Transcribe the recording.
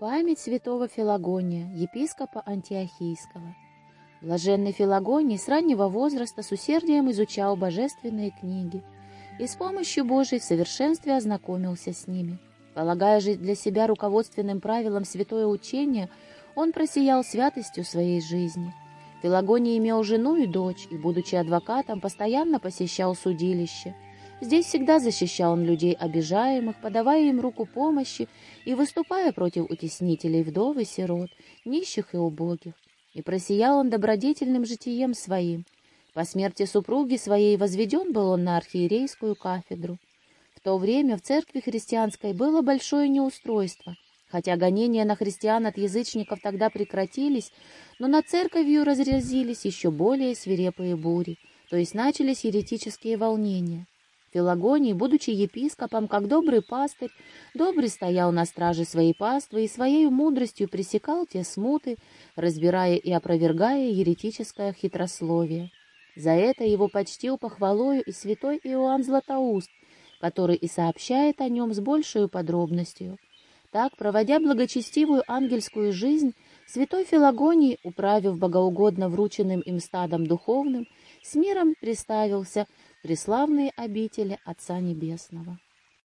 Память святого Филагония, епископа Антиохийского. Блаженный Филагоний с раннего возраста с усердием изучал божественные книги и с помощью Божией в совершенстве ознакомился с ними. Полагая жить для себя руководственным правилом святое учение, он просиял святостью своей жизни. Филагоний имел жену и дочь, и, будучи адвокатом, постоянно посещал судилище – Здесь всегда защищал он людей обижаемых, подавая им руку помощи и выступая против утеснителей вдов и сирот, нищих и убогих. И просиял он добродетельным житием своим. По смерти супруги своей возведен был он на архиерейскую кафедру. В то время в церкви христианской было большое неустройство. Хотя гонения на христиан от язычников тогда прекратились, но над церковью разразились еще более свирепые бури, то есть начались еретические волнения. Пелагоний, будучи епископом, как добрый пастырь, добрый стоял на страже своей паствы и своей мудростью пресекал те смуты, разбирая и опровергая еретическое хитрословие. За это его почтил похвалою и святой Иоанн Златоуст, который и сообщает о нем с большей подробностью. Так, проводя благочестивую ангельскую жизнь, святой Филагоний, управив богоугодно врученным им стадом духовным, с миром приставился преславные обители Отца Небесного.